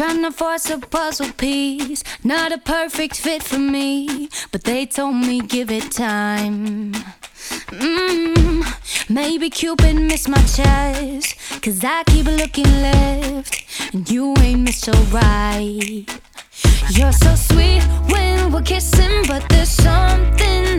Trying to force a puzzle piece, not a perfect fit for me, but they told me give it time. Mm, maybe Cupid missed my chest, cause I keep looking left, and you ain't missed your right. You're so sweet when we're kissing, but there's something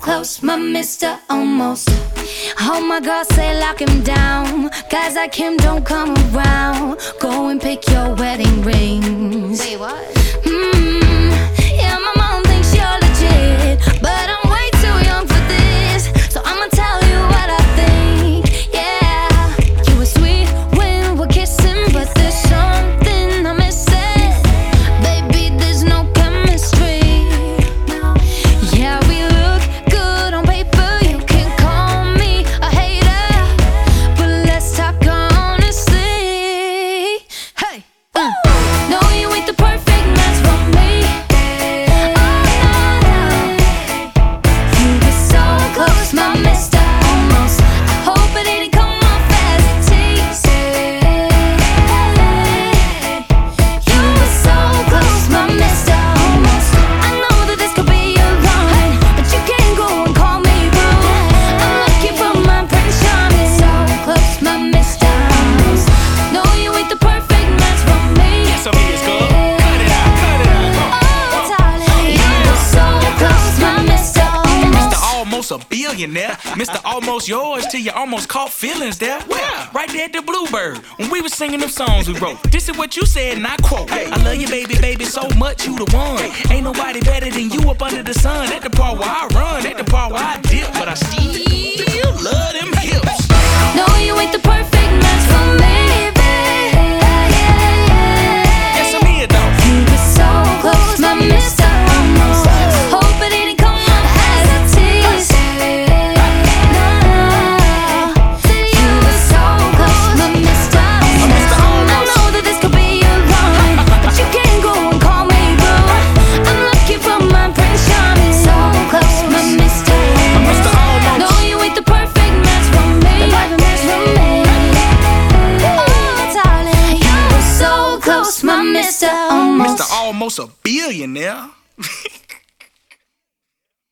close, my mister almost. Oh my God, say lock him down. Guys like him don't come around. Go and pick your wedding rings. Wait, what? millionaire. Mr. Almost yours till you almost caught feelings there. Where? Right there at the Bluebird. When we was singing them songs we wrote. This is what you said, and I quote. I love you, baby, baby, so much, you the one. Ain't nobody better than you up under the sun. At the part where I run, at the I'm Mr. Almost. Mr. Almost a billionaire.